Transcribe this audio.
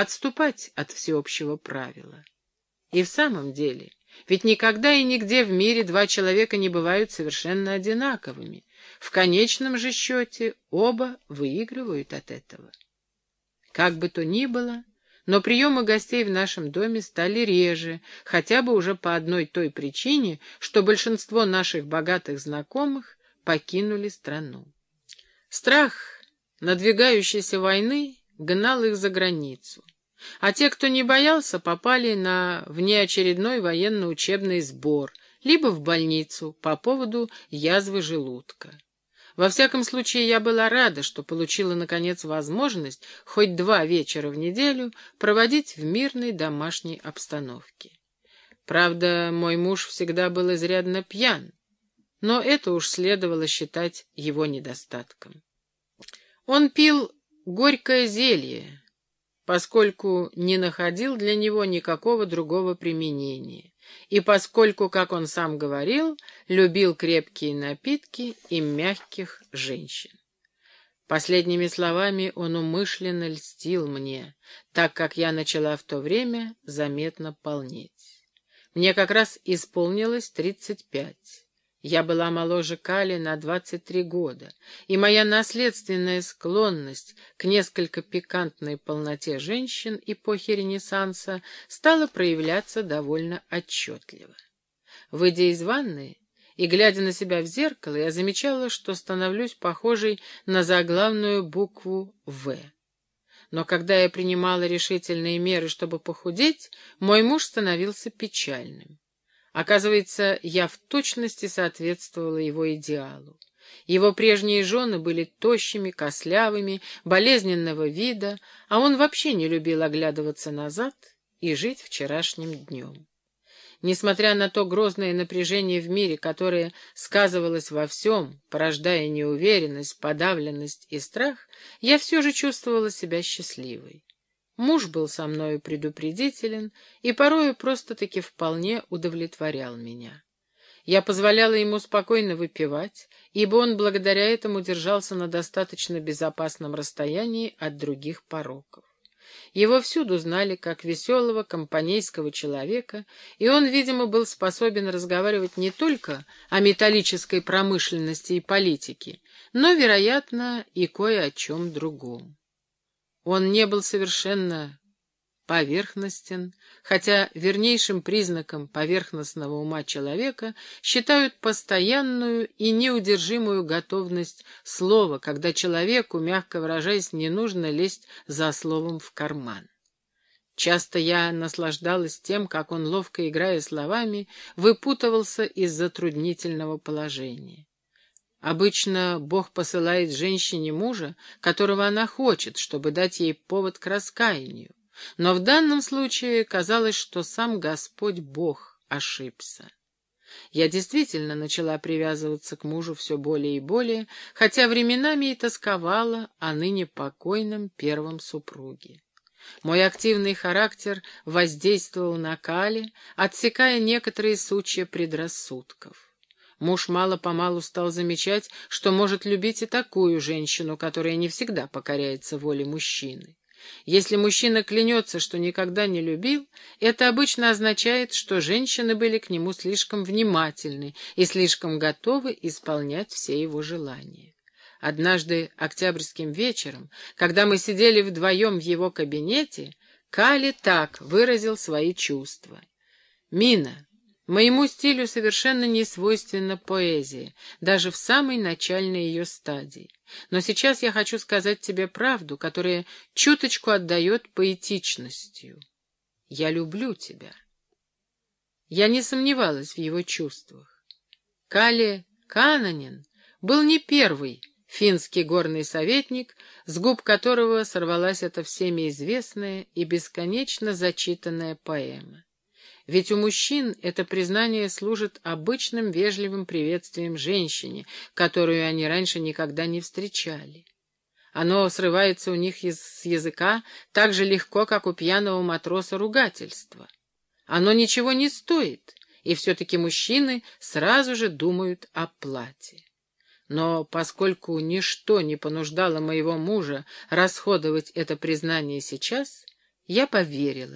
отступать от всеобщего правила. И в самом деле, ведь никогда и нигде в мире два человека не бывают совершенно одинаковыми. В конечном же счете оба выигрывают от этого. Как бы то ни было, но приемы гостей в нашем доме стали реже, хотя бы уже по одной той причине, что большинство наших богатых знакомых покинули страну. Страх надвигающейся войны гнал их за границу. А те, кто не боялся, попали на внеочередной военно-учебный сбор, либо в больницу по поводу язвы желудка. Во всяком случае, я была рада, что получила, наконец, возможность хоть два вечера в неделю проводить в мирной домашней обстановке. Правда, мой муж всегда был изрядно пьян, но это уж следовало считать его недостатком. Он пил горькое зелье, поскольку не находил для него никакого другого применения, и поскольку, как он сам говорил, любил крепкие напитки и мягких женщин. Последними словами он умышленно льстил мне, так как я начала в то время заметно полнеть. Мне как раз исполнилось тридцать пять. Я была моложе Кали на 23 года, и моя наследственная склонность к несколько пикантной полноте женщин эпохи Ренессанса стала проявляться довольно отчетливо. Выйдя из ванны и глядя на себя в зеркало, я замечала, что становлюсь похожей на заглавную букву «В». Но когда я принимала решительные меры, чтобы похудеть, мой муж становился печальным. Оказывается, я в точности соответствовала его идеалу. Его прежние жены были тощими, кослявыми, болезненного вида, а он вообще не любил оглядываться назад и жить вчерашним днем. Несмотря на то грозное напряжение в мире, которое сказывалось во всем, порождая неуверенность, подавленность и страх, я все же чувствовала себя счастливой. Муж был со мною предупредителен и порою просто-таки вполне удовлетворял меня. Я позволяла ему спокойно выпивать, ибо он благодаря этому держался на достаточно безопасном расстоянии от других пороков. Его всюду знали как веселого компанейского человека, и он, видимо, был способен разговаривать не только о металлической промышленности и политике, но, вероятно, и кое о чем другом. Он не был совершенно поверхностен, хотя вернейшим признаком поверхностного ума человека считают постоянную и неудержимую готовность слова, когда человеку, мягко выражаясь, не нужно лезть за словом в карман. Часто я наслаждалась тем, как он, ловко играя словами, выпутывался из затруднительного положения. Обычно Бог посылает женщине мужа, которого она хочет, чтобы дать ей повод к раскаянию. Но в данном случае казалось, что сам Господь Бог ошибся. Я действительно начала привязываться к мужу все более и более, хотя временами и тосковала о ныне покойном первом супруге. Мой активный характер воздействовал на Кали, отсекая некоторые сучья предрассудков. Муж мало-помалу стал замечать, что может любить и такую женщину, которая не всегда покоряется воле мужчины. Если мужчина клянется, что никогда не любил, это обычно означает, что женщины были к нему слишком внимательны и слишком готовы исполнять все его желания. Однажды октябрьским вечером, когда мы сидели вдвоем в его кабинете, Кали так выразил свои чувства. «Мина, Моему стилю совершенно не свойственна поэзия, даже в самой начальной ее стадии. Но сейчас я хочу сказать тебе правду, которая чуточку отдает поэтичностью. Я люблю тебя. Я не сомневалась в его чувствах. Кале Кананин был не первый финский горный советник, с губ которого сорвалась эта всеми известная и бесконечно зачитанная поэма. Ведь у мужчин это признание служит обычным вежливым приветствием женщине, которую они раньше никогда не встречали. Оно срывается у них с языка так же легко, как у пьяного матроса ругательства. Оно ничего не стоит, и все-таки мужчины сразу же думают о плате. Но поскольку ничто не понуждало моего мужа расходовать это признание сейчас, Я поверила.